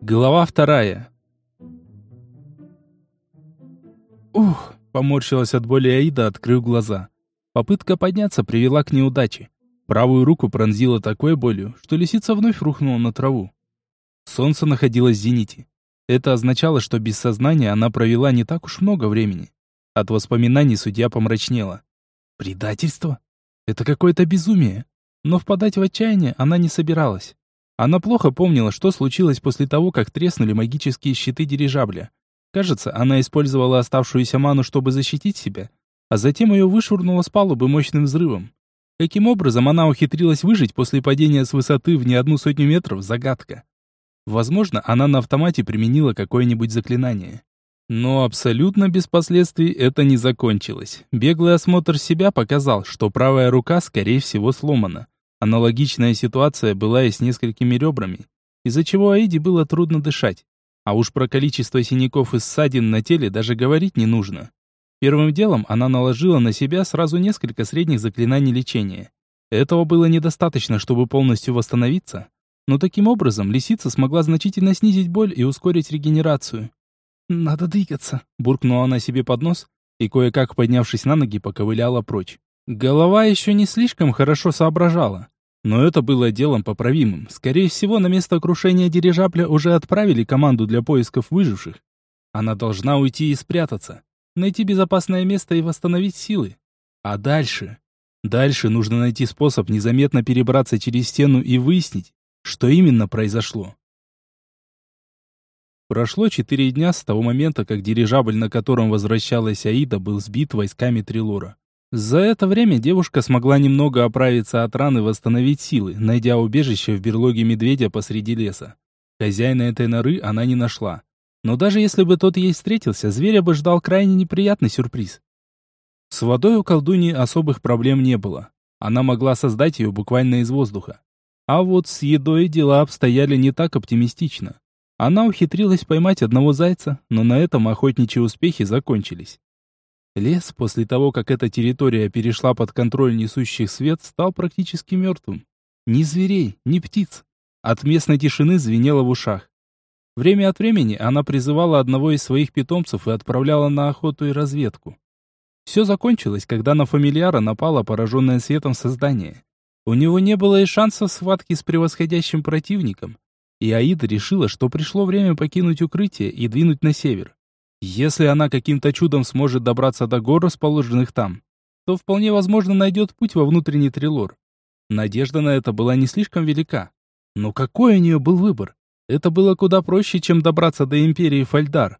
Глава вторая. Ух, поморщилась от боли Аида, открыв глаза. Попытка подняться привела к неудаче. Правую руку пронзила такой болью, что лисица вновь рухнула на траву. Солнце находилось в зените. Это означало, что без сознания она провела не так уж много времени. От воспоминаний судья помрачнела. Предательство? Это какое-то безумие. Но впадать в отчаяние она не собиралась. Она плохо помнила, что случилось после того, как треснули магические щиты дирижабля. Кажется, она использовала оставшуюся ману, чтобы защитить себя, а затем ее вышвырнуло с палубы мощным взрывом. Каким образом она ухитрилась выжить после падения с высоты в не одну сотню метров – загадка. Возможно, она на автомате применила какое-нибудь заклинание. Но абсолютно без последствий это не закончилось. Беглый осмотр себя показал, что правая рука, скорее всего, сломана. Аналогичная ситуация была и с несколькими ребрами, из-за чего Аиде было трудно дышать. А уж про количество синяков и ссадин на теле даже говорить не нужно. Первым делом она наложила на себя сразу несколько средних заклинаний лечения. Этого было недостаточно, чтобы полностью восстановиться, но таким образом лисица смогла значительно снизить боль и ускорить регенерацию. «Надо двигаться», — буркнула она себе под нос и, кое-как поднявшись на ноги, поковыляла прочь. Голова еще не слишком хорошо соображала, но это было делом поправимым. Скорее всего, на место крушения дирижабля уже отправили команду для поисков выживших. Она должна уйти и спрятаться, найти безопасное место и восстановить силы. А дальше? Дальше нужно найти способ незаметно перебраться через стену и выяснить, что именно произошло? Прошло четыре дня с того момента, как дирижабль, на котором возвращалась Аида, был сбит войсками Трилора. За это время девушка смогла немного оправиться от раны и восстановить силы, найдя убежище в берлоге медведя посреди леса. Хозяина этой норы она не нашла. Но даже если бы тот ей встретился, зверя бы ждал крайне неприятный сюрприз. С водой у колдуньи особых проблем не было. Она могла создать ее буквально из воздуха. А вот с едой дела обстояли не так оптимистично. Она ухитрилась поймать одного зайца, но на этом охотничьи успехи закончились. Лес, после того, как эта территория перешла под контроль несущих свет, стал практически мертвым. Ни зверей, ни птиц. От местной тишины звенело в ушах. Время от времени она призывала одного из своих питомцев и отправляла на охоту и разведку. Все закончилось, когда на фамильяра напало пораженное светом создание. У него не было и шансов схватки с превосходящим противником, и Аида решила, что пришло время покинуть укрытие и двинуть на север. Если она каким-то чудом сможет добраться до гор, расположенных там, то вполне возможно найдет путь во внутренний Трилор. Надежда на это была не слишком велика. Но какой у нее был выбор? Это было куда проще, чем добраться до Империи Фальдар.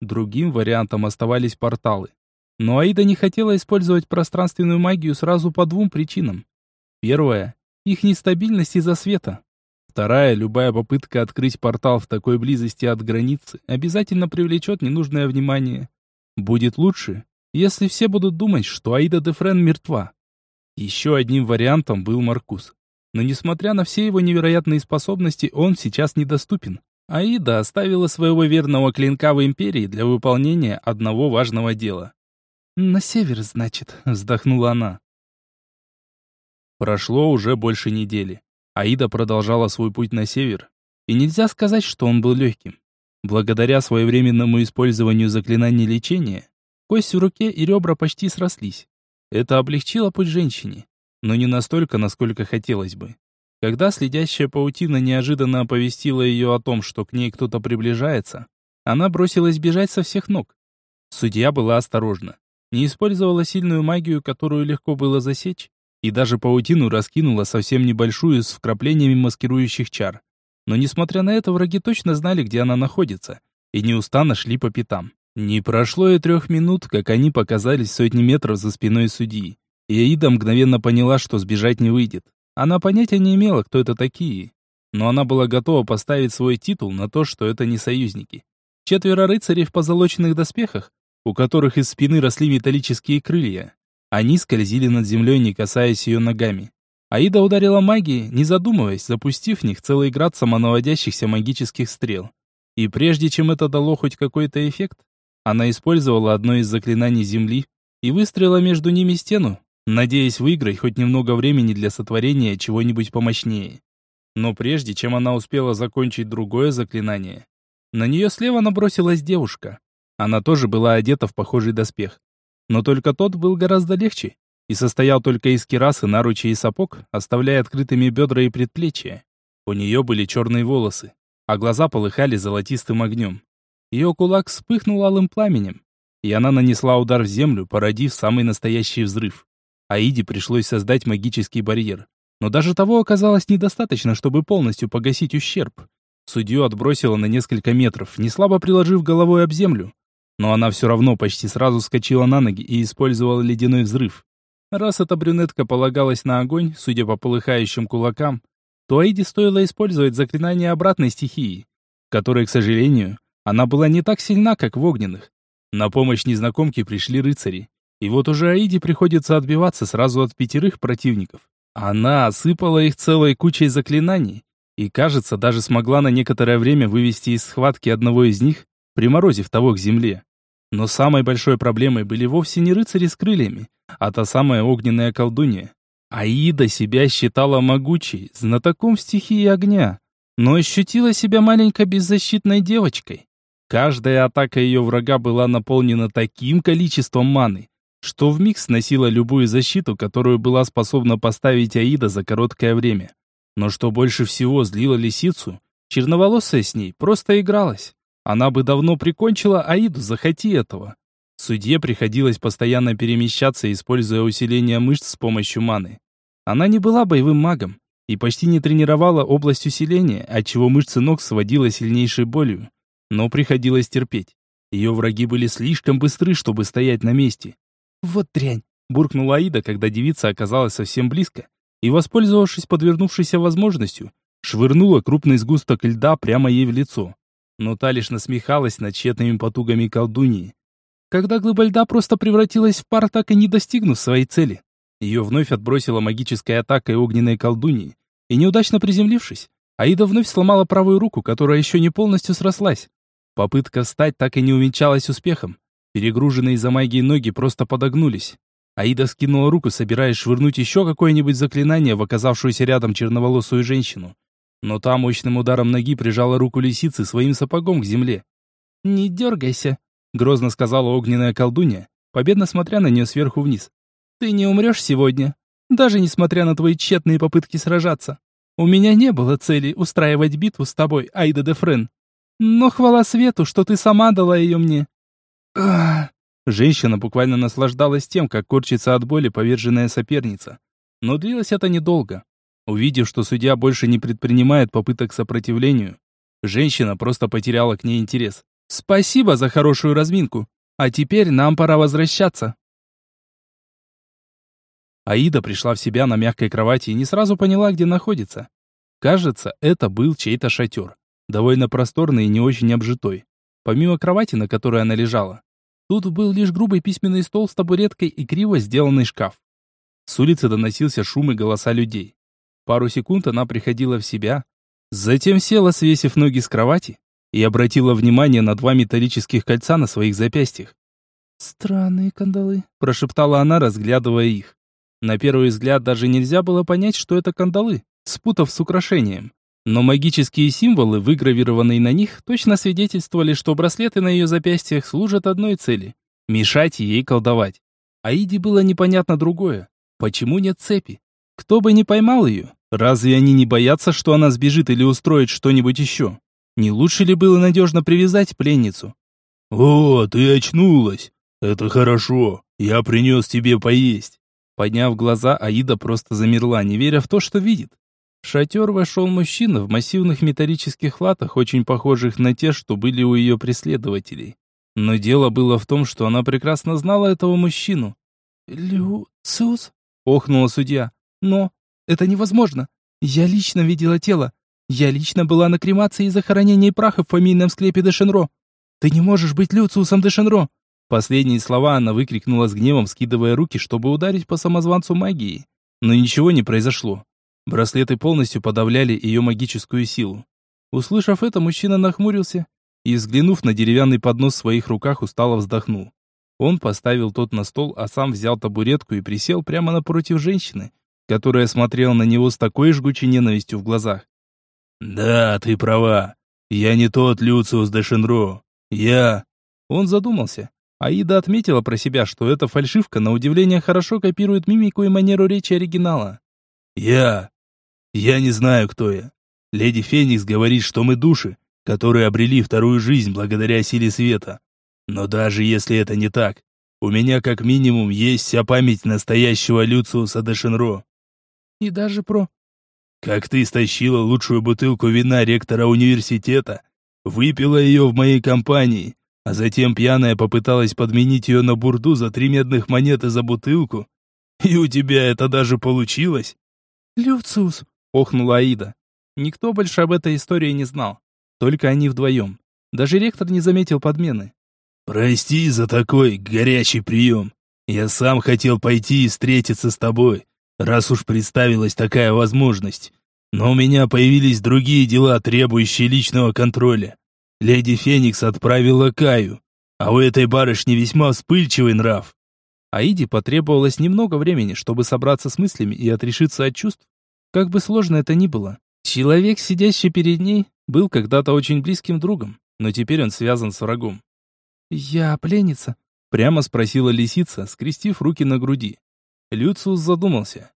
Другим вариантом оставались порталы. Но Аида не хотела использовать пространственную магию сразу по двум причинам. Первая — их нестабильность из-за света. Вторая — любая попытка открыть портал в такой близости от границы обязательно привлечет ненужное внимание. Будет лучше, если все будут думать, что Аида де Френ мертва. Еще одним вариантом был Маркус. Но несмотря на все его невероятные способности, он сейчас недоступен. Аида оставила своего верного клинка в Империи для выполнения одного важного дела. «На север, значит», — вздохнула она. Прошло уже больше недели. Аида продолжала свой путь на север, и нельзя сказать, что он был легким. Благодаря своевременному использованию заклинаний лечения, кость в руке и ребра почти срослись. Это облегчило путь женщине, но не настолько, насколько хотелось бы. Когда следящая паутина неожиданно оповестила ее о том, что к ней кто-то приближается, она бросилась бежать со всех ног. Судья была осторожна, не использовала сильную магию, которую легко было засечь, и даже паутину раскинула совсем небольшую с вкраплениями маскирующих чар. Но несмотря на это, враги точно знали, где она находится, и неустанно шли по пятам. Не прошло и трех минут, как они показались сотни метров за спиной судьи, и Аида мгновенно поняла, что сбежать не выйдет. Она понятия не имела, кто это такие, но она была готова поставить свой титул на то, что это не союзники. Четверо рыцарей в позолоченных доспехах, у которых из спины росли металлические крылья, они скользили над землей, не касаясь ее ногами. Аида ударила магией, не задумываясь, запустив в них целый град самонаводящихся магических стрел. И прежде чем это дало хоть какой-то эффект, она использовала одно из заклинаний земли и выстрелила между ними стену, надеясь выиграть хоть немного времени для сотворения чего-нибудь помощнее. Но прежде чем она успела закончить другое заклинание, на нее слева набросилась девушка. Она тоже была одета в похожий доспех. Но только тот был гораздо легче и состоял только из кирасы, наручи и сапог, оставляя открытыми бедра и предплечья. У нее были черные волосы, а глаза полыхали золотистым огнем. Ее кулак вспыхнул алым пламенем, и она нанесла удар в землю, породив самый настоящий взрыв. Аиде пришлось создать магический барьер. Но даже того оказалось недостаточно, чтобы полностью погасить ущерб. Судью отбросило на несколько метров, неслабо приложив головой об землю. Но она все равно почти сразу скочила на ноги и использовала ледяной взрыв. Раз эта брюнетка полагалась на огонь, судя по полыхающим кулакам, то Аиде стоило использовать заклинание обратной стихии, которой, к сожалению, она была не так сильна, как в огненных. На помощь незнакомке пришли рыцари. И вот уже Аиде приходится отбиваться сразу от пятерых противников. Она осыпала их целой кучей заклинаний, и, кажется, даже смогла на некоторое время вывести из схватки одного из них, приморозив того к земле. Но самой большой проблемой были вовсе не рыцари с крыльями, а та самая огненная колдунья. Аида себя считала могучей, знатоком стихии огня, но ощутила себя маленькой беззащитной девочкой. Каждая атака ее врага была наполнена таким количеством маны, что вмиг сносила любую защиту, которую была способна поставить Аида за короткое время. Но что больше всего злило лисицу, черноволосая с ней просто игралась. Она бы давно прикончила Аиду, захоти этого. Судье приходилось постоянно перемещаться, используя усиление мышц с помощью маны. Она не была боевым магом и почти не тренировала область усиления, отчего мышцы ног сводила сильнейшей болью. Но приходилось терпеть. Ее враги были слишком быстры, чтобы стоять на месте. «Вот дрянь!» – буркнула Аида, когда девица оказалась совсем близко, и, воспользовавшись подвернувшейся возможностью, швырнула крупный сгусток льда прямо ей в лицо. Но та лишь насмехалась над тщетными потугами колдуньи, когда глыба льда просто превратилась в пар, так и не достигнув своей цели. Ее вновь отбросила магической атакой огненной колдуньи, и неудачно приземлившись, Аида вновь сломала правую руку, которая еще не полностью срослась. Попытка встать так и не увенчалась успехом. Перегруженные из-за магии ноги просто подогнулись. Аида скинула руку, собираясь швырнуть еще какое-нибудь заклинание в оказавшуюся рядом черноволосую женщину. Но та мощным ударом ноги прижала руку лисицы своим сапогом к земле. «Не дергайся», Грозно сказала огненная колдунья, победно смотря на нее сверху вниз. «Ты не умрешь сегодня, даже несмотря на твои тщетные попытки сражаться. У меня не было цели устраивать битву с тобой, Айда де Френ. Но хвала свету, что ты сама дала ее мне». Ах! Женщина буквально наслаждалась тем, как корчится от боли поверженная соперница. Но длилось это недолго. Увидев, что судья больше не предпринимает попыток к сопротивлению, женщина просто потеряла к ней интерес. Спасибо за хорошую разминку. А теперь нам пора возвращаться. Аида пришла в себя на мягкой кровати и не сразу поняла, где находится. Кажется, это был чей-то шатер. Довольно просторный и не очень обжитой. Помимо кровати, на которой она лежала, тут был лишь грубый письменный стол с табуреткой и криво сделанный шкаф. С улицы доносился шум и голоса людей. Пару секунд она приходила в себя, затем села, свесив ноги с кровати, и обратила внимание на два металлических кольца на своих запястьях. «Странные кандалы», – прошептала она, разглядывая их. На первый взгляд даже нельзя было понять, что это кандалы, спутав с украшением. Но магические символы, выгравированные на них, точно свидетельствовали, что браслеты на ее запястьях служат одной цели – мешать ей колдовать. Аиде было непонятно другое. Почему нет цепи? Кто бы не поймал ее? Разве они не боятся, что она сбежит или устроит что-нибудь еще? Не лучше ли было надежно привязать пленницу? «О, ты очнулась! Это хорошо! Я принес тебе поесть!» Подняв глаза, Аида просто замерла, не веря в то, что видит. В шатер вошел мужчина в массивных металлических латах, очень похожих на те, что были у ее преследователей. Но дело было в том, что она прекрасно знала этого мужчину. «Люциус?» — охнула судья. «Но это невозможно. Я лично видела тело. Я лично была на кремации и захоронении праха в фамильном склепе Дешенро. Ты не можешь быть Люциусом Дешенро!» Последние слова она выкрикнула с гневом, скидывая руки, чтобы ударить по самозванцу магии. Но ничего не произошло. Браслеты полностью подавляли ее магическую силу. Услышав это, мужчина нахмурился и, взглянув на деревянный поднос в своих руках, устало вздохнул. Он поставил тот на стол, а сам взял табуретку и присел прямо напротив женщины, которая смотрела на него с такой жгучей ненавистью в глазах. Да, ты права. Я не тот Люциус де Шенро. Я... Он задумался. Аида отметила про себя, что эта фальшивка на удивление хорошо копирует мимику и манеру речи оригинала. Я... Я не знаю, кто я. Леди Феникс говорит, что мы души, которые обрели вторую жизнь благодаря силе света. Но даже если это не так, у меня как минимум есть вся память настоящего Люциуса де Шенро. И даже про... Как ты стащила лучшую бутылку вина ректора университета, выпила ее в моей компании, а затем пьяная попыталась подменить ее на бурду за три медных монеты за бутылку, и у тебя это даже получилось? «Люциус!» — охнула Аида. Никто больше об этой истории не знал. Только они вдвоем. Даже ректор не заметил подмены. «Прости за такой горячий прием. Я сам хотел пойти и встретиться с тобой, раз уж представилась такая возможность. Но у меня появились другие дела, требующие личного контроля. Леди Феникс отправила Каю, а у этой барышни весьма вспыльчивый нрав. Аиде потребовалось немного времени, чтобы собраться с мыслями и отрешиться от чувств. Как бы сложно это ни было, человек, сидящий перед ней, был когда-то очень близким другом, но теперь он связан с врагом. «Я пленница?» — прямо спросила лисица, скрестив руки на груди. Люциус задумался.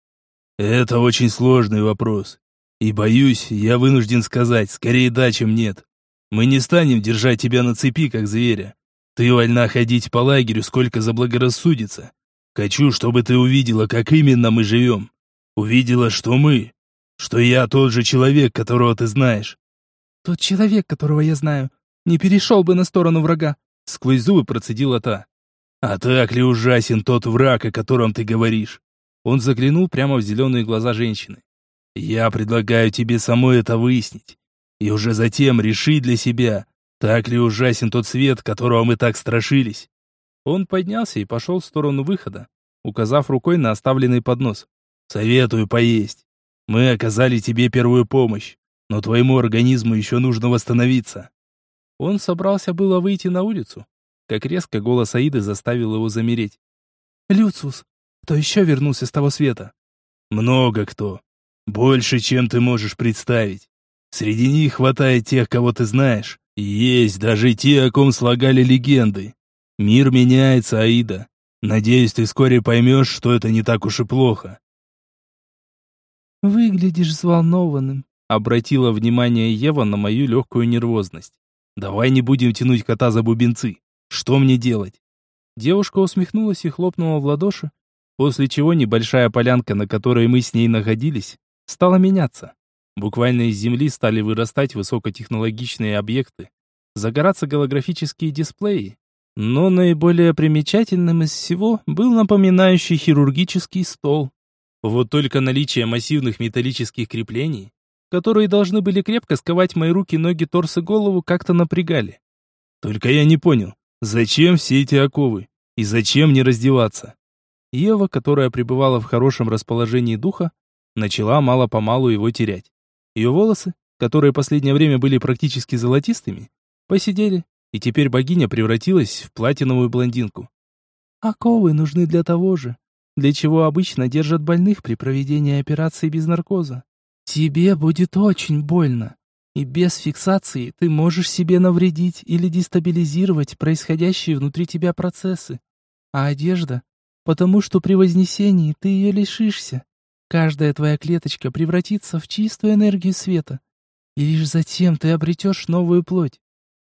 «Это очень сложный вопрос. И, боюсь, я вынужден сказать, скорее да, чем нет. Мы не станем держать тебя на цепи, как зверя. Ты вольна ходить по лагерю, сколько заблагорассудится. Хочу, чтобы ты увидела, как именно мы живем. Увидела, что мы, что я тот же человек, которого ты знаешь. Тот человек, которого я знаю, не перешел бы на сторону врага. Сквозь зубы процедила та. А так ли ужасен тот враг, о котором ты говоришь? Он заглянул прямо в зеленые глаза женщины. Я предлагаю тебе самой это выяснить. И уже затем решить для себя, так ли ужасен тот свет, которого мы так страшились? Он поднялся и пошел в сторону выхода, указав рукой на оставленный поднос. Советую поесть. Мы оказали тебе первую помощь, но твоему организму еще нужно восстановиться. Он собрался было выйти на улицу, как резко голос Аиды заставил его замереть. «Люциус, кто еще вернулся с того света?» «Много кто. Больше, чем ты можешь представить. Среди них хватает тех, кого ты знаешь, есть даже те, о ком слагали легенды. Мир меняется, Аида. Надеюсь, ты вскоре поймешь, что это не так уж и плохо. «Выглядишь взволнованным», — обратила внимание Ева на мою легкую нервозность. «Давай не будем тянуть кота за бубенцы. Что мне делать?» Девушка усмехнулась и хлопнула в ладоши, после чего небольшая полянка, на которой мы с ней находились, стала меняться. Буквально из земли стали вырастать высокотехнологичные объекты, загораться голографические дисплеи. Но наиболее примечательным из всего был напоминающий хирургический стол. Вот только наличие массивных металлических креплений, которые должны были крепко сковать мои руки, ноги, торс и голову, как-то напрягали. Только я не понял, зачем все эти оковы и зачем не раздеваться? Ева, которая пребывала в хорошем расположении духа, начала мало-помалу его терять. Ее волосы, которые последнее время были практически золотистыми, посидели, и теперь богиня превратилась в платиновую блондинку. Оковы нужны для того же, для чего обычно держат больных при проведении операции без наркоза. Тебе будет очень больно, и без фиксации ты можешь себе навредить или дестабилизировать происходящие внутри тебя процессы. А одежда? Потому что при вознесении ты ее лишишься. Каждая твоя клеточка превратится в чистую энергию света. И лишь затем ты обретешь новую плоть.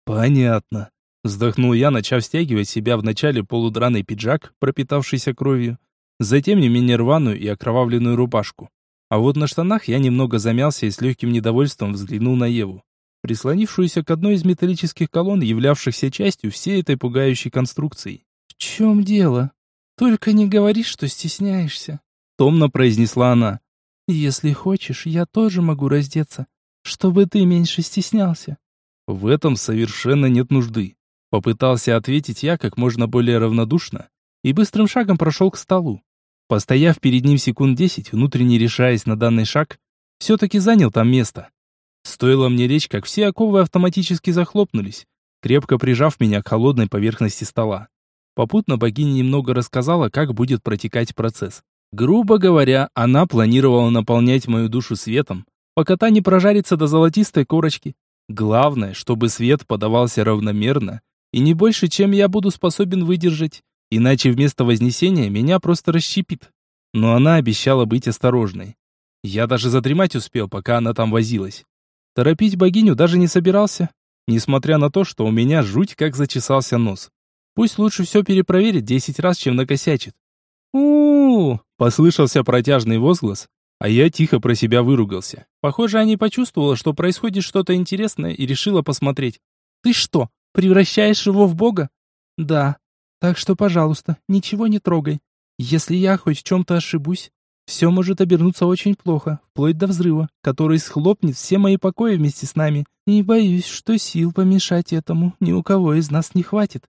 Понятно. Вздохнул я, начав стягивать себя вначале полудраный пиджак, пропитавшийся кровью, затем не менее рваную и окровавленную рубашку. А вот на штанах я немного замялся и с легким недовольством взглянул на Еву, прислонившуюся к одной из металлических колонн, являвшихся частью всей этой пугающей конструкции. «В чем дело? Только не говори, что стесняешься», томно произнесла она. Если хочешь, я тоже могу раздеться, чтобы ты меньше стеснялся. В этом совершенно нет нужды, попытался ответить я как можно более равнодушно и быстрым шагом прошел к столу. Постояв перед ним секунд десять, внутренне решаясь на данный шаг, все-таки занял там место. Стоило мне лечь, как все оковы автоматически захлопнулись, крепко прижав меня к холодной поверхности стола. Попутно богиня немного рассказала, как будет протекать процесс. Грубо говоря, она планировала наполнять мою душу светом, пока та не прожарится до золотистой корочки. Главное, чтобы свет подавался равномерно и не больше, чем я буду способен выдержать, иначе вместо вознесения меня просто расщепит. Но она обещала быть осторожной. Я даже задремать успел, пока она там возилась. Торопить богиню даже не собирался, несмотря на то, что у меня жуть как зачесался нос. Пусть лучше все перепроверит десять раз, чем накосячит. у у, послышался протяжный возглас, а я тихо про себя выругался. Похоже, они почувствовала, что происходит что-то интересное и решила посмотреть. «Ты что, превращаешь его в бога?» «Да. Так что, пожалуйста, ничего не трогай. Если я хоть в чем-то ошибусь, все может обернуться очень плохо, вплоть до взрыва, который схлопнет все мои покои вместе с нами. И боюсь, что сил помешать этому ни у кого из нас не хватит.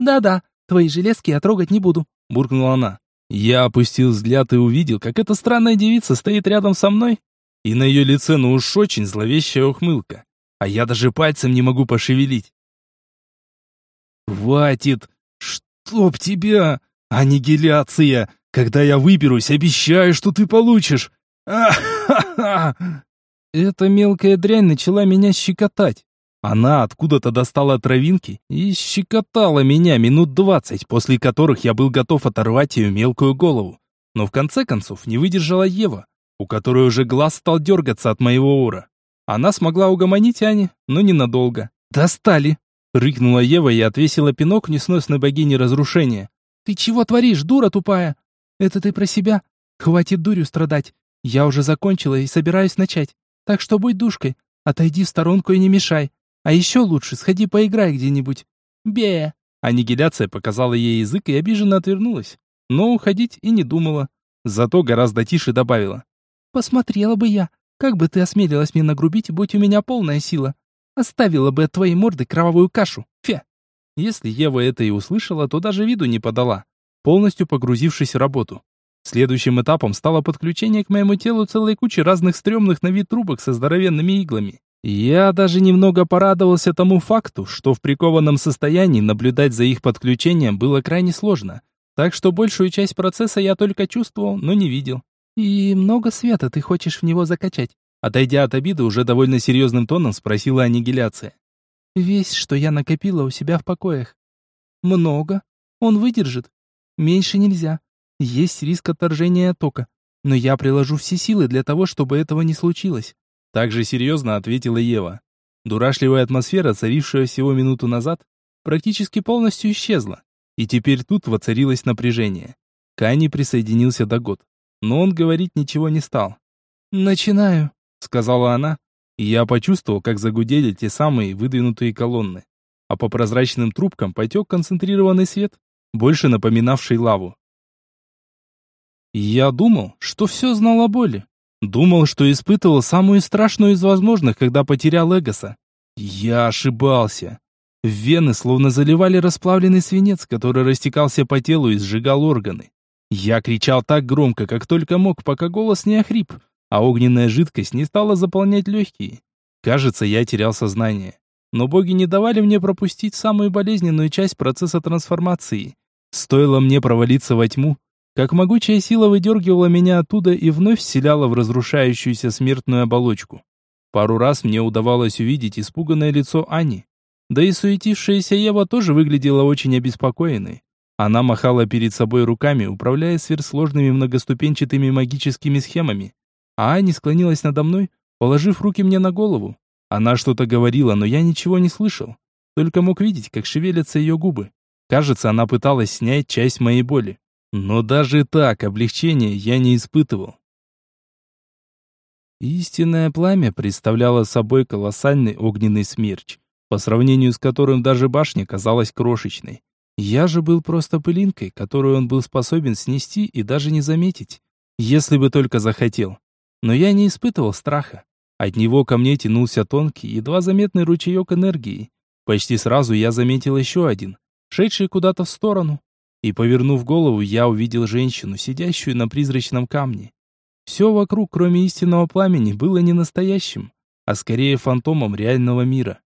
Да-да, твои железки я трогать не буду, буркнула она. Я опустил взгляд и увидел, как эта странная девица стоит рядом со мной, и на ее лице ну уж очень зловещая ухмылка. А я даже пальцем не могу пошевелить. «Хватит! Чтоб тебя! Аннигиляция! Когда я выберусь, обещаю, что ты получишь. Эта мелкая дрянь начала меня щекотать. Она откуда-то достала травинки и щекотала меня минут двадцать, после которых я был готов оторвать ее мелкую голову. Но в конце концов не выдержала Ева, у которой уже глаз стал дергаться от моего ора. Она смогла угомонить Ани, но ненадолго. «Достали!» — рыкнула Ева и отвесила пинок несносной богине разрушения. «Ты чего творишь, дура тупая?» Это ты про себя? Хватит дурью страдать. Я уже закончила и собираюсь начать. Так что будь душкой, отойди в сторонку и не мешай. А еще лучше сходи поиграй где-нибудь. Бе. Аннигиляция показала ей язык и обиженно отвернулась. Но уходить и не думала. Зато гораздо тише добавила. Посмотрела бы я, как бы ты осмелилась мне нагрубить, будь у меня полная сила. Оставила бы от твоей морды кровавую кашу. Фе. Если Ева это и услышала, то даже виду не подала полностью погрузившись в работу. Следующим этапом стало подключение к моему телу целой кучи разных стрёмных на вид трубок со здоровенными иглами. Я даже немного порадовался тому факту, что в прикованном состоянии наблюдать за их подключением было крайне сложно. Так что большую часть процесса я только чувствовал, но не видел. «И много света ты хочешь в него закачать?» Отойдя от обиды, уже довольно серьезным тоном спросила аннигиляция. «Весь, что я накопила у себя в покоях». «Много. Он выдержит?» Меньше нельзя. Есть риск отторжения тока. Но я приложу все силы для того, чтобы этого не случилось. Так же серьезно ответила Ева. Дурашливая атмосфера, царившая всего минуту назад, практически полностью исчезла. И теперь тут воцарилось напряжение. Кани присоединился до год. Но он говорить ничего не стал. «Начинаю», — сказала она. И я почувствовал, как загудели те самые выдвинутые колонны. А по прозрачным трубкам потек концентрированный свет, больше напоминавший лаву. Я думал, что все знал о боли. Думал, что испытывал самую страшную из возможных, когда потерял Эгоса. Я ошибался. Вены словно заливали расплавленный свинец, который растекался по телу и сжигал органы. Я кричал так громко, как только мог, пока голос не охрип, а огненная жидкость не стала заполнять легкие. Кажется, я терял сознание. Но боги не давали мне пропустить самую болезненную часть процесса трансформации. Стоило мне провалиться во тьму, как могучая сила выдергивала меня оттуда и вновь вселяла в разрушающуюся смертную оболочку. Пару раз мне удавалось увидеть испуганное лицо Ани. Да и суетившаяся Ева тоже выглядела очень обеспокоенной. Она махала перед собой руками, управляя сверхсложными многоступенчатыми магическими схемами. А Ани склонилась надо мной, положив руки мне на голову. Она что-то говорила, но я ничего не слышал. Только мог видеть, как шевелятся ее губы. Кажется, она пыталась снять часть моей боли. Но даже так облегчения я не испытывал. Истинное пламя представляло собой колоссальный огненный смерч, по сравнению с которым даже башня казалась крошечной. Я же был просто пылинкой, которую он был способен снести и даже не заметить, если бы только захотел. Но я не испытывал страха. От него ко мне тянулся тонкий, едва заметный ручеек энергии. Почти сразу я заметил еще один, шедший куда-то в сторону. И, повернув голову, я увидел женщину, сидящую на призрачном камне. Все вокруг, кроме истинного пламени, было не настоящим, а скорее фантомом реального мира.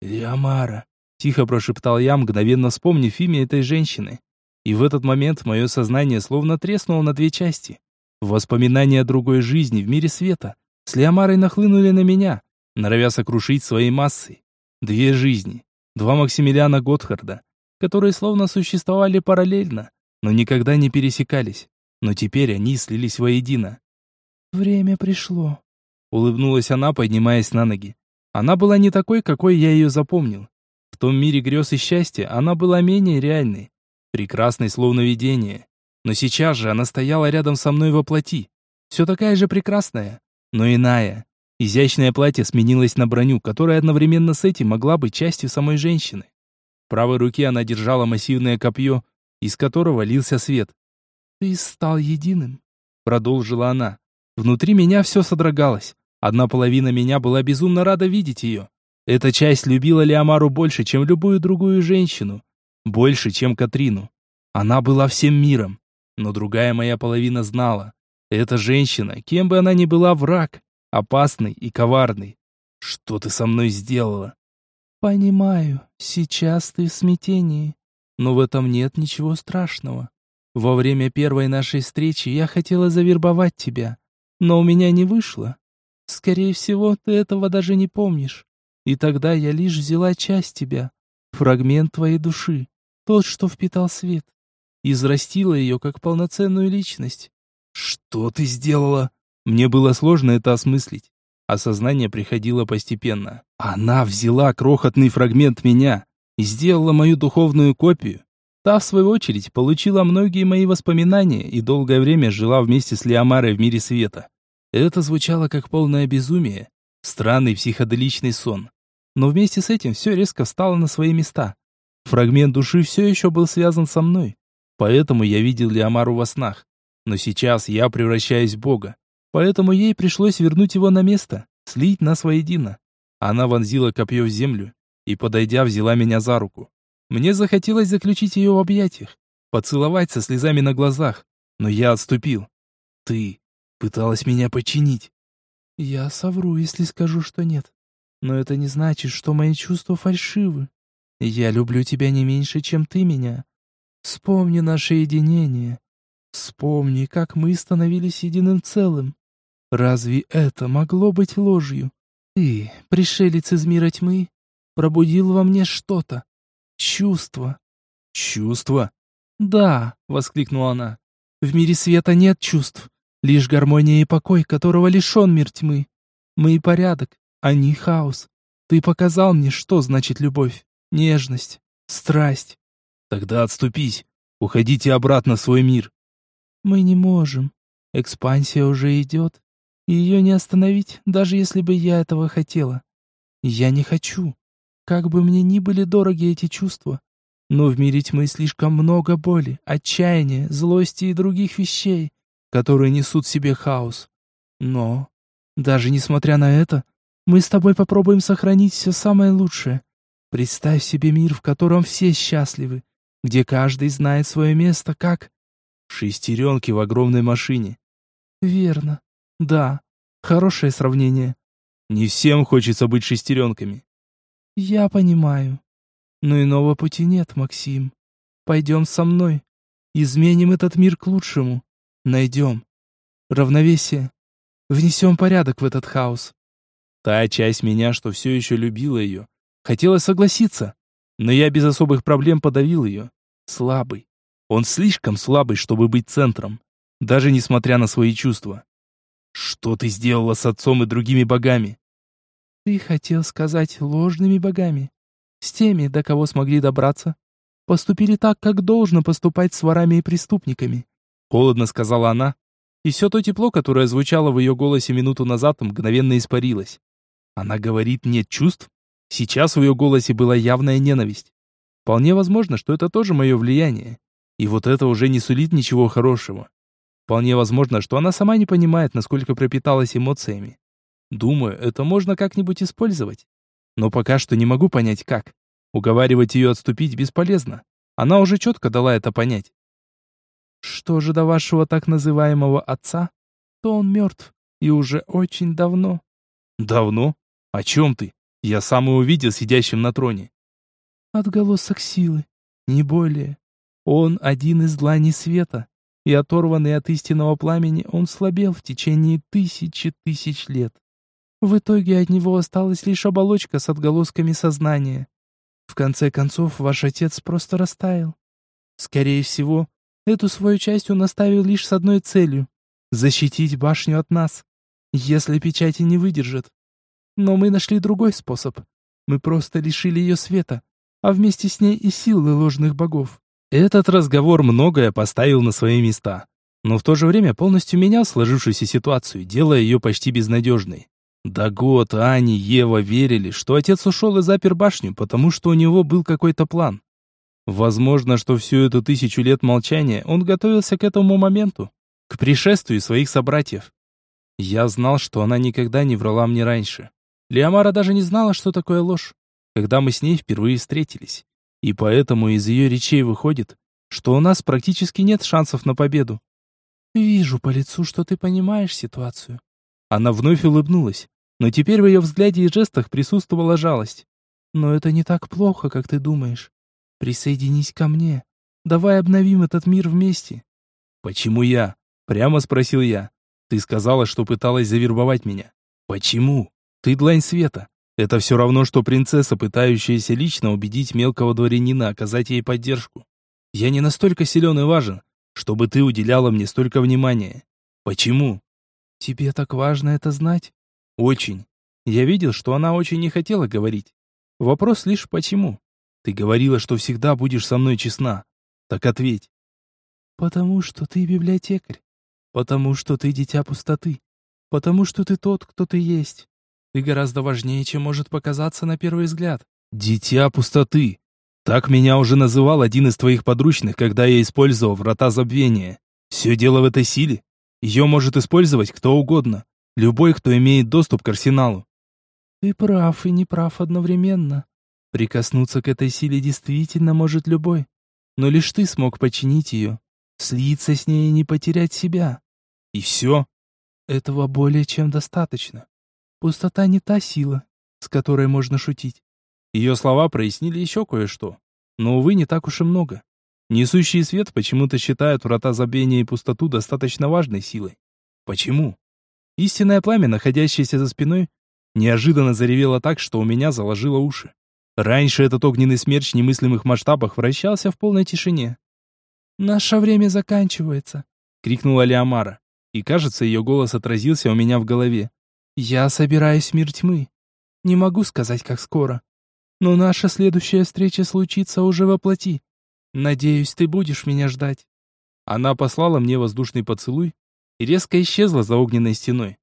«Лиамара», — тихо прошептал я, мгновенно вспомнив имя этой женщины. И в этот момент мое сознание словно треснуло на две части. Воспоминания о другой жизни в мире света, с Леомарой нахлынули на меня, норовя сокрушить своей массой. Две жизни, два Максимилиана Готхарда, которые словно существовали параллельно, но никогда не пересекались. Но теперь они слились воедино. «Время пришло», — улыбнулась она, поднимаясь на ноги. Она была не такой, какой я ее запомнил. В том мире грез и счастья она была менее реальной, прекрасной словно видение. Но сейчас же она стояла рядом со мной во плоти. Все такая же прекрасная, но иная. Изящное платье сменилось на броню, которая одновременно с этим могла быть частью самой женщины. В правой руке она держала массивное копье, из которого лился свет. «Ты стал единым», — продолжила она. Внутри меня все содрогалось. Одна половина меня была безумно рада видеть ее. Эта часть любила Леомару больше, чем любую другую женщину. Больше, чем Катрину. Она была всем миром. Но другая моя половина знала. Эта женщина, кем бы она ни была, враг. Опасный и коварный. Что ты со мной сделала? Понимаю, сейчас ты в смятении. Но в этом нет ничего страшного. Во время первой нашей встречи я хотела завербовать тебя, но у меня не вышло. Скорее всего, ты этого даже не помнишь. И тогда я лишь взяла часть тебя, фрагмент твоей души, тот, что впитал свет. Израстила ее как полноценную личность. Что ты сделала? Мне было сложно это осмыслить. Осознание приходило постепенно. Она взяла крохотный фрагмент меня и сделала мою духовную копию. Та, в свою очередь, получила многие мои воспоминания и долгое время жила вместе с Леомарой в мире света. Это звучало как полное безумие, странный психоделичный сон. Но вместе с этим все резко встало на свои места. Фрагмент души все еще был связан со мной, поэтому я видел Леомару во снах. Но сейчас я превращаюсь в Бога, поэтому ей пришлось вернуть его на место, слить нас воедино. Она вонзила копье в землю, и, подойдя, взяла меня за руку. Мне захотелось заключить ее в объятиях, поцеловать со слезами на глазах, но я отступил. Ты пыталась меня подчинить. Я совру, если скажу, что нет. Но это не значит, что мои чувства фальшивы. Я люблю тебя не меньше, чем ты меня. Вспомни наше единение. Вспомни, как мы становились единым целым. Разве это могло быть ложью? Ты, пришелец из мира тьмы, пробудил во мне что-то. Чувство. Чувство? Да, воскликнула она. В мире света нет чувств, лишь гармония и покой, которого лишен мир тьмы. Мы и порядок, а не хаос. Ты показал мне, что значит любовь, нежность, страсть. Тогда отступись, уходите обратно в свой мир. Мы не можем. Экспансия уже идет. Ее не остановить, даже если бы я этого хотела. Я не хочу. Как бы мне ни были дороги эти чувства, но в мире тьмы слишком много боли, отчаяния, злости и других вещей, которые несут себе хаос. Но, даже несмотря на это, мы с тобой попробуем сохранить все самое лучшее. Представь себе мир, в котором все счастливы, где каждый знает свое место, как... Шестеренки в огромной машине. Верно. Да, хорошее сравнение. Не всем хочется быть шестеренками. Я понимаю. Но иного пути нет, Максим. Пойдем со мной. Изменим этот мир к лучшему. Найдем. Равновесие. Внесем порядок в этот хаос. Та часть меня, что все еще любила ее, хотела согласиться, но я без особых проблем подавил ее. Слабый. Он слишком слабый, чтобы быть центром, даже несмотря на свои чувства. Что ты сделала с отцом и другими богами? Ты хотел сказать ложными богами. С теми, до кого смогли добраться. Поступили так, как должно поступать с ворами и преступниками. Холодно сказала она, и все то тепло, которое звучало в ее голосе минуту назад, мгновенно испарилось. Она говорит «нет чувств». Сейчас в ее голосе была явная ненависть. Вполне возможно, что это тоже мое влияние. И вот это уже не сулит ничего хорошего. Вполне возможно, что она сама не понимает, насколько пропиталась эмоциями. Думаю, это можно как-нибудь использовать. Но пока что не могу понять как. Уговаривать ее отступить бесполезно. Она уже четко дала это понять. Что же до вашего так называемого отца, то он мертв. И уже очень давно. Давно? О чем ты? Я сам его видел сидящим на троне. Отголосок силы. Не более. Он один из дланей света. и оторванный от истинного пламени, он слабел в течение тысячи тысяч лет. В итоге от него осталась лишь оболочка с отголосками сознания. В конце концов, ваш отец просто растаял. Скорее всего, эту свою часть он оставил лишь с одной целью — защитить башню от нас, если печати не выдержат. Но мы нашли другой способ. Мы просто лишили ее света, а вместе с ней и силы ложных богов. Этот разговор многое поставил на свои места, но в то же время полностью менял сложившуюся ситуацию, делая ее почти безнадежной. Дагот, Ани, Ева верили, что отец ушел и запер башню, потому что у него был какой-то план. Возможно, что всю эту тысячу лет молчания он готовился к этому моменту, к пришествию своих собратьев. Я знал, что она никогда не врала мне раньше. Леомара даже не знала, что такое ложь, когда мы с ней впервые встретились. И поэтому из ее речей выходит, что у нас практически нет шансов на победу. Вижу по лицу, что ты понимаешь ситуацию. Она вновь улыбнулась, но теперь в ее взгляде и жестах присутствовала жалость. Но это не так плохо, как ты думаешь. Присоединись ко мне. Давай обновим этот мир вместе. Почему я? Прямо спросил я. Ты сказала, что пыталась завербовать меня. Почему? Ты длань света. Это все равно, что принцесса, пытающаяся лично убедить мелкого дворянина оказать ей поддержку. Я не настолько силен и важен, чтобы ты уделяла мне столько внимания. Почему? Тебе так важно это знать? Очень. Я видел, что она очень не хотела говорить. Вопрос лишь почему. Ты говорила, что всегда будешь со мной честна. Так ответь. Потому что ты библиотекарь. Потому что ты дитя пустоты. Потому что ты тот, кто ты есть. Ты гораздо важнее, чем может показаться на первый взгляд. Дитя пустоты. Так меня уже называл один из твоих подручных, когда я использовал врата забвения. Все дело в этой силе. Ее может использовать кто угодно. Любой, кто имеет доступ к арсеналу. Ты прав и не прав одновременно. Прикоснуться к этой силе действительно может любой. Но лишь ты смог починить ее. Слиться с ней и не потерять себя. И все. Этого более чем достаточно. Пустота не та сила, с которой можно шутить. Ее слова прояснили еще кое-что. Но, увы, не так уж и много. Несущие свет почему-то считают врата забвения и пустоту достаточно важной силой. Почему? Истинное пламя, находящееся за спиной, неожиданно заревело так, что у меня заложило уши. Раньше этот огненный смерч в немыслимых масштабах вращался в полной тишине. «Наше время заканчивается», — крикнула Леомара. И, кажется, ее голос отразился у меня в голове. Я собираюсь в мир тьмы. Не могу сказать, как скоро. Но наша следующая встреча случится уже во плоти. Надеюсь, ты будешь меня ждать. Она послала мне воздушный поцелуй и резко исчезла за огненной стеной.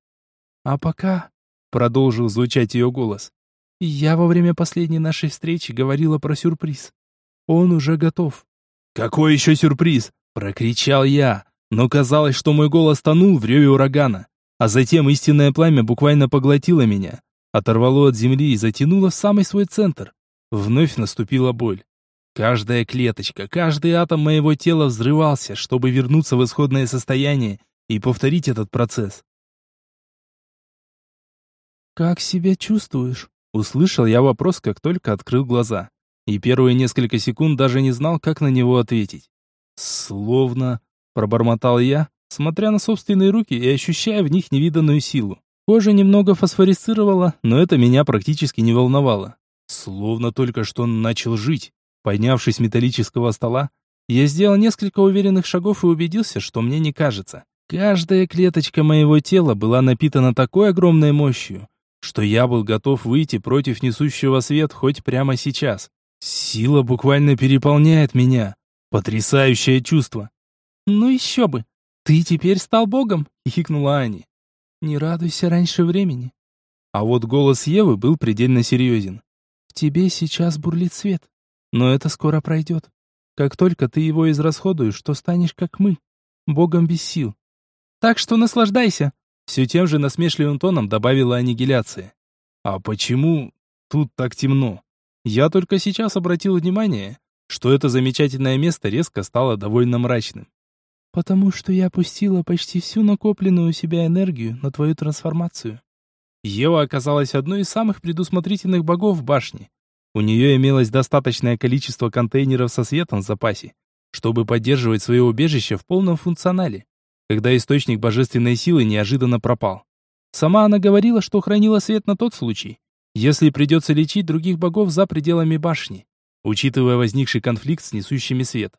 А пока, продолжил звучать ее голос, я во время последней нашей встречи говорила про сюрприз. Он уже готов. Какой еще сюрприз? прокричал я, но казалось, что мой голос тонул в реве урагана. А затем истинное пламя буквально поглотило меня, оторвало от земли и затянуло в самый свой центр. Вновь наступила боль. Каждая клеточка, каждый атом моего тела взрывался, чтобы вернуться в исходное состояние и повторить этот процесс. «Как себя чувствуешь?» Услышал я вопрос, как только открыл глаза. И первые несколько секунд даже не знал, как на него ответить. «Словно...» — пробормотал я, смотря на собственные руки и ощущая в них невиданную силу. Кожа немного фосфорисцировала, но это меня практически не волновало. Словно только что начал жить. Поднявшись с металлического стола, я сделал несколько уверенных шагов и убедился, что мне не кажется. Каждая клеточка моего тела была напитана такой огромной мощью, что я был готов выйти против несущего свет хоть прямо сейчас. Сила буквально переполняет меня. Потрясающее чувство. Ну еще бы. «Ты теперь стал богом?» — хихикнула Ани. «Не радуйся раньше времени». А вот голос Евы был предельно серьезен. «В тебе сейчас бурлит свет, но это скоро пройдет. Как только ты его израсходуешь, то станешь как мы, богом без сил. Так что наслаждайся!» Все тем же насмешливым тоном добавила аннигиляция. «А почему тут так темно?» Я только сейчас обратил внимание, что это замечательное место резко стало довольно мрачным. «Потому что я опустила почти всю накопленную у себя энергию на твою трансформацию». Ева оказалась одной из самых предусмотрительных богов в башне. У нее имелось достаточное количество контейнеров со светом в запасе, чтобы поддерживать свое убежище в полном функционале, когда источник божественной силы неожиданно пропал. Сама она говорила, что хранила свет на тот случай, если придется лечить других богов за пределами башни, учитывая возникший конфликт с несущими свет.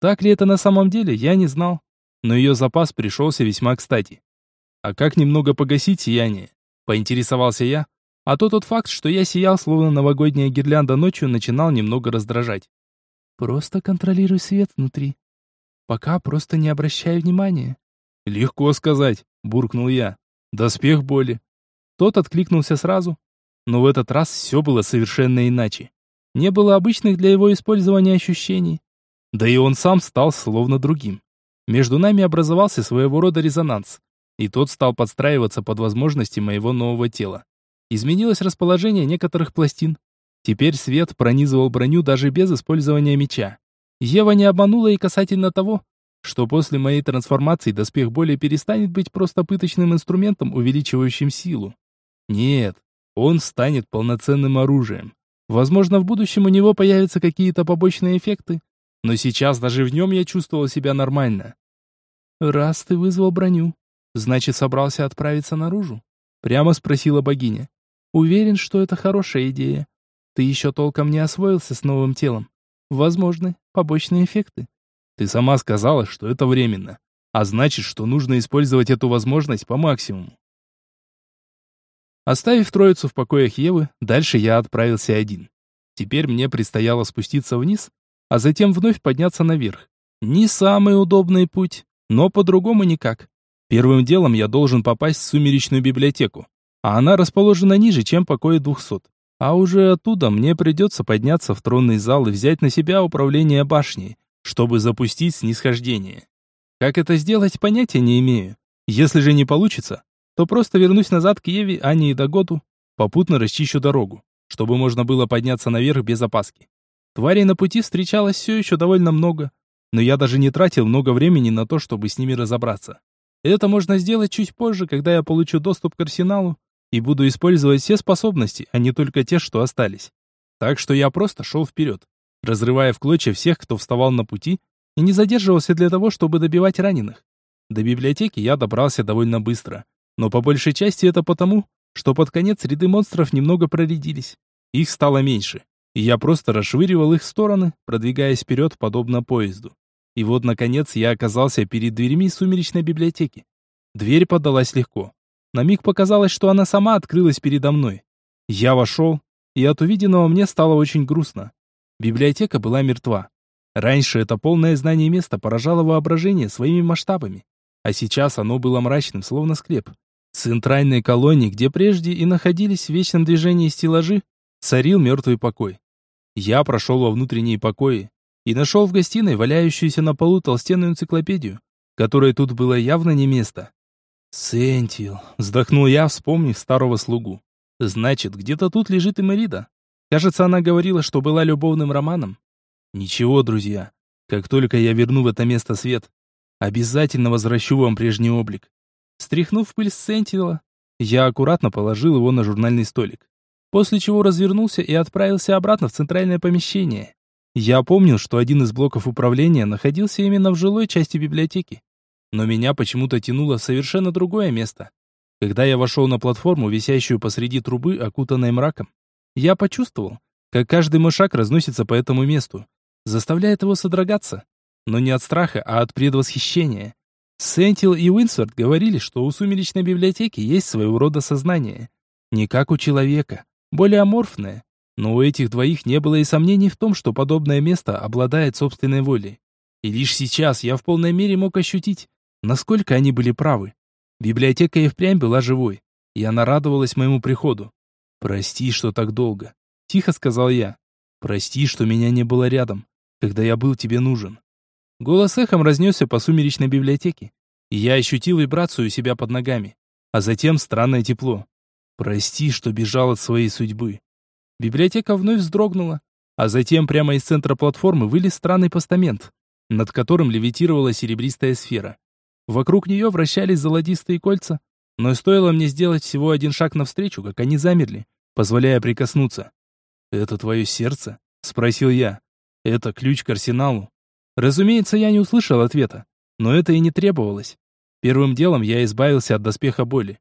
Так ли это на самом деле, я не знал, но ее запас пришелся весьма кстати. А как немного погасить сияние? Поинтересовался я, а то тот факт, что я сиял, словно новогодняя гирлянда ночью, начинал немного раздражать. Просто контролируй свет внутри. Пока просто не обращай внимания. Легко сказать, буркнул я. Доспех боли. Тот откликнулся сразу, но в этот раз все было совершенно иначе. Не было обычных для его использования ощущений. Да и он сам стал словно другим. Между нами образовался своего рода резонанс, и тот стал подстраиваться под возможности моего нового тела. Изменилось расположение некоторых пластин. Теперь свет пронизывал броню даже без использования меча. Ева не обманула и касательно того, что после моей трансформации доспех боли перестанет быть просто пыточным инструментом, увеличивающим силу. Нет, он станет полноценным оружием. Возможно, в будущем у него появятся какие-то побочные эффекты, но сейчас даже в нем я чувствовал себя нормально. «Раз ты вызвал броню, значит, собрался отправиться наружу?» Прямо спросила богиня. Уверен, что это хорошая идея. Ты еще толком не освоился с новым телом. Возможны побочные эффекты. Ты сама сказала, что это временно. А значит, что нужно использовать эту возможность по максимуму. Оставив троицу в покоях Евы, дальше я отправился один. Теперь мне предстояло спуститься вниз, а затем вновь подняться наверх. Не самый удобный путь, но по-другому никак. Первым делом я должен попасть в сумеречную библиотеку а она расположена ниже, чем покои двухсот. А уже оттуда мне придется подняться в тронный зал и взять на себя управление башней, чтобы запустить снисхождение. Как это сделать, понятия не имею. Если же не получится, то просто вернусь назад к Еве, Ане и Даготу, попутно расчищу дорогу, чтобы можно было подняться наверх без опаски. Тварей на пути встречалось все еще довольно много, но я даже не тратил много времени на то, чтобы с ними разобраться. Это можно сделать чуть позже, когда я получу доступ к арсеналу, и буду использовать все способности, а не только те, что остались. Так что я просто шел вперед, разрывая в клочья всех, кто вставал на пути, и не задерживался для того, чтобы добивать раненых. До библиотеки я добрался довольно быстро, но по большей части это потому, что под конец ряды монстров немного проредились. Их стало меньше, и я просто расшвыривал их в стороны, продвигаясь вперед, подобно поезду. И вот, наконец, я оказался перед дверьми сумеречной библиотеки. Дверь подалась легко. На миг показалось, что она сама открылась передо мной. Я вошел, и от увиденного мне стало очень грустно. Библиотека была мертва. Раньше это полное знание места поражало воображение своими масштабами, а сейчас оно было мрачным, словно склеп. В центральной колонии, где прежде и находились в вечном движении стеллажи, царил мертвый покой. Я прошел во внутренние покои и нашел в гостиной валяющуюся на полу толстенную энциклопедию, которой тут было явно не место. «Сентил», — вздохнул я, вспомнив старого слугу. «Значит, где-то тут лежит и Мерида. Кажется, она говорила, что была любовным романом». «Ничего, друзья. Как только я верну в это место свет, обязательно возвращу вам прежний облик». Стряхнув пыль с Сентила, я аккуратно положил его на журнальный столик. После чего развернулся и отправился обратно в центральное помещение. Я помнил, что один из блоков управления находился именно в жилой части библиотеки но меня почему-то тянуло в совершенно другое место. Когда я вошел на платформу, висящую посреди трубы, окутанной мраком, я почувствовал, как каждый мой шаг разносится по этому месту, заставляет его содрогаться. Но не от страха, а от предвосхищения. Сентил и Уинсворт говорили, что у сумеречной библиотеки есть своего рода сознание. Не как у человека, более аморфное. Но у этих двоих не было и сомнений в том, что подобное место обладает собственной волей. И лишь сейчас я в полной мере мог ощутить, Насколько они были правы. Библиотека и впрямь была живой, и она радовалась моему приходу. «Прости, что так долго», — тихо сказал я. «Прости, что меня не было рядом, когда я был тебе нужен». Голос эхом разнесся по сумеречной библиотеке, и я ощутил вибрацию у себя под ногами, а затем странное тепло. «Прости, что бежал от своей судьбы». Библиотека вновь вздрогнула, а затем прямо из центра платформы вылез странный постамент, над которым левитировала серебристая сфера. Вокруг нее вращались золотистые кольца, но стоило мне сделать всего один шаг навстречу, как они замерли, позволяя прикоснуться. «Это твое сердце?» — спросил я. «Это ключ к арсеналу?» Разумеется, я не услышал ответа, но это и не требовалось. Первым делом я избавился от доспеха боли.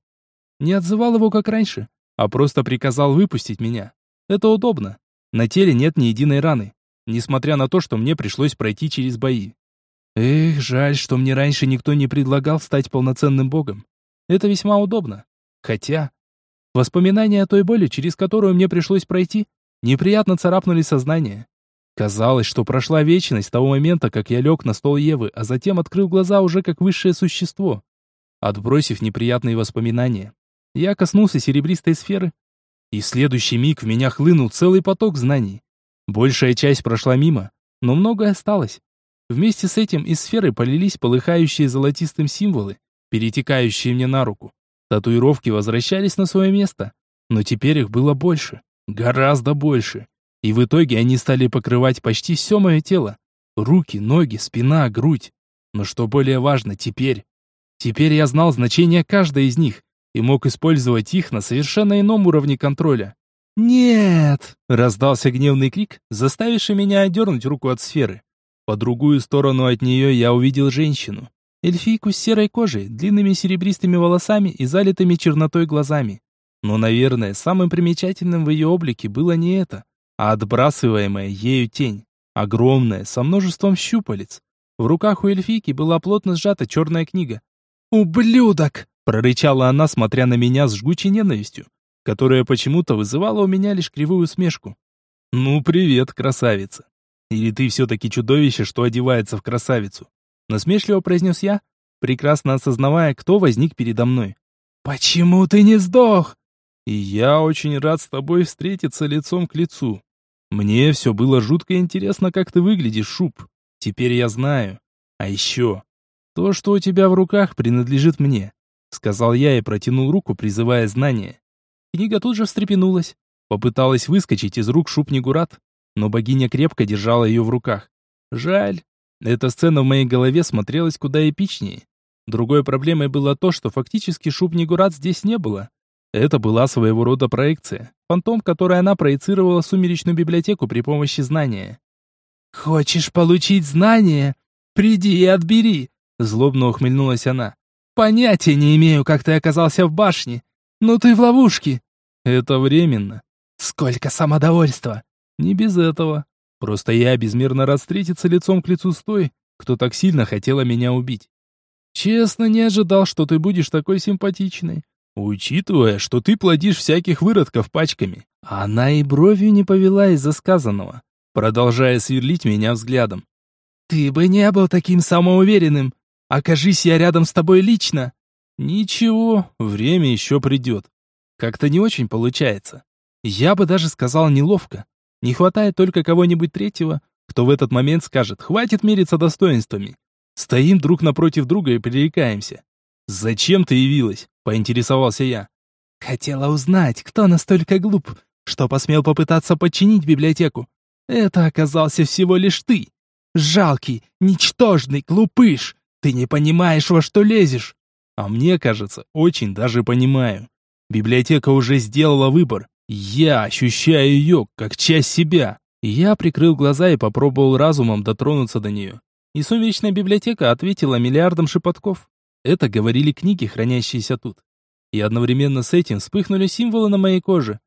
Не отзывал его как раньше, а просто приказал выпустить меня. Это удобно. На теле нет ни единой раны, несмотря на то, что мне пришлось пройти через бои. Эх, жаль, что мне раньше никто не предлагал стать полноценным богом. Это весьма удобно. Хотя... Воспоминания о той боли, через которую мне пришлось пройти, неприятно царапнули сознание. Казалось, что прошла вечность с того момента, как я лег на стол Евы, а затем открыл глаза уже как высшее существо. Отбросив неприятные воспоминания, я коснулся серебристой сферы, и в следующий миг в меня хлынул целый поток знаний. Большая часть прошла мимо, но многое осталось. Вместе с этим из сферы полились полыхающие золотистым символы, перетекающие мне на руку. Татуировки возвращались на свое место, но теперь их было больше, гораздо больше. И в итоге они стали покрывать почти все мое тело. Руки, ноги, спина, грудь. Но что более важно, теперь... Теперь я знал значение каждой из них и мог использовать их на совершенно ином уровне контроля. «Нет!» — раздался гневный крик, заставивший меня отдернуть руку от сферы. По другую сторону от нее я увидел женщину. Эльфийку с серой кожей, длинными серебристыми волосами и залитыми чернотой глазами. Но, наверное, самым примечательным в ее облике было не это, а отбрасываемая ею тень. Огромная, со множеством щупалец. В руках у эльфийки была плотно сжата черная книга. «Ублюдок!» — прорычала она, смотря на меня с жгучей ненавистью которая почему-то вызывала у меня лишь кривую усмешку. «Ну, привет, красавица! Или ты все-таки чудовище, что одевается в красавицу?» Насмешливо произнес я, прекрасно осознавая, кто возник передо мной. «Почему ты не сдох?» «И я очень рад с тобой встретиться лицом к лицу. Мне все было жутко интересно, как ты выглядишь, Шуб. Теперь я знаю. А еще, то, что у тебя в руках, принадлежит мне», сказал я и протянул руку, призывая знания. Книга тут же встрепенулась. Попыталась выскочить из рук Шупнигурат, но богиня крепко держала ее в руках. Жаль. Эта сцена в моей голове смотрелась куда эпичнее. Другой проблемой было то, что фактически Шупнигурат здесь не было. Это была своего рода проекция. Фантом, который она проецировала в сумеречную библиотеку при помощи знания. «Хочешь получить знания? Приди и отбери!» Злобно ухмыльнулась она. «Понятия не имею, как ты оказался в башне, но ты в ловушке!» Это временно. Сколько самодовольства! Не без этого. Просто я безмерно рад встретиться лицом к лицу с той, кто так сильно хотела меня убить. Честно, не ожидал, что ты будешь такой симпатичной. Учитывая, что ты плодишь всяких выродков пачками. Она и бровью не повела из-за сказанного, продолжая сверлить меня взглядом. Ты бы не был таким самоуверенным. Окажись я рядом с тобой лично. Ничего, время еще придет. Как-то не очень получается. Я бы даже сказал неловко. Не хватает только кого-нибудь третьего, кто в этот момент скажет «хватит мериться достоинствами». Стоим друг напротив друга и пререкаемся. «Зачем ты явилась?» — поинтересовался я. «Хотела узнать, кто настолько глуп, что посмел попытаться подчинить библиотеку. Это оказался всего лишь ты. Жалкий, ничтожный, глупыш. Ты не понимаешь, во что лезешь. А мне кажется, очень даже понимаю. Библиотека уже сделала выбор. Я ощущаю ее как часть себя. Я прикрыл глаза и попробовал разумом дотронуться до нее. И сумеречная библиотека ответила миллиардом шепотков. Это говорили книги, хранящиеся тут. И одновременно с этим вспыхнули символы на моей коже.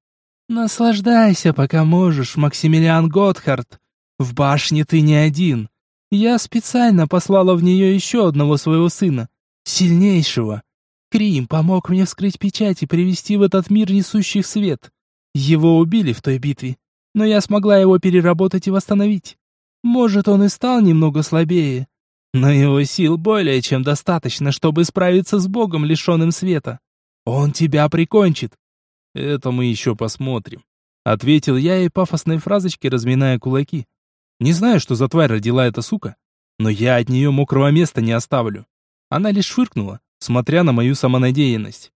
«Наслаждайся, пока можешь, Максимилиан Готхард. В башне ты не один. Я специально послала в нее еще одного своего сына, сильнейшего, Крим помог мне вскрыть печать и привести в этот мир несущих свет. Его убили в той битве, но я смогла его переработать и восстановить. Может, он и стал немного слабее, но его сил более чем достаточно, чтобы справиться с Богом, лишенным света. Он тебя прикончит. Это мы еще посмотрим. Ответил я ей пафосной фразочкой, разминая кулаки. Не знаю, что за тварь родила эта сука, но я от нее мокрого места не оставлю. Она лишь фыркнула, смотря на мою самонадеянность.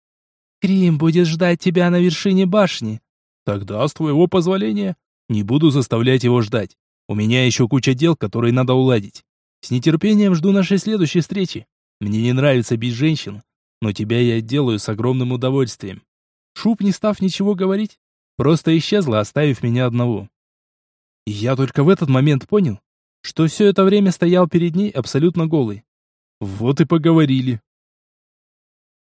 «Крим будет ждать тебя на вершине башни». «Тогда, с твоего позволения, не буду заставлять его ждать. У меня еще куча дел, которые надо уладить. С нетерпением жду нашей следующей встречи. Мне не нравится бить женщин, но тебя я делаю с огромным удовольствием». Шуб, не став ничего говорить, просто исчезла, оставив меня одного. И я только в этот момент понял, что все это время стоял перед ней абсолютно голый. Вот и поговорили.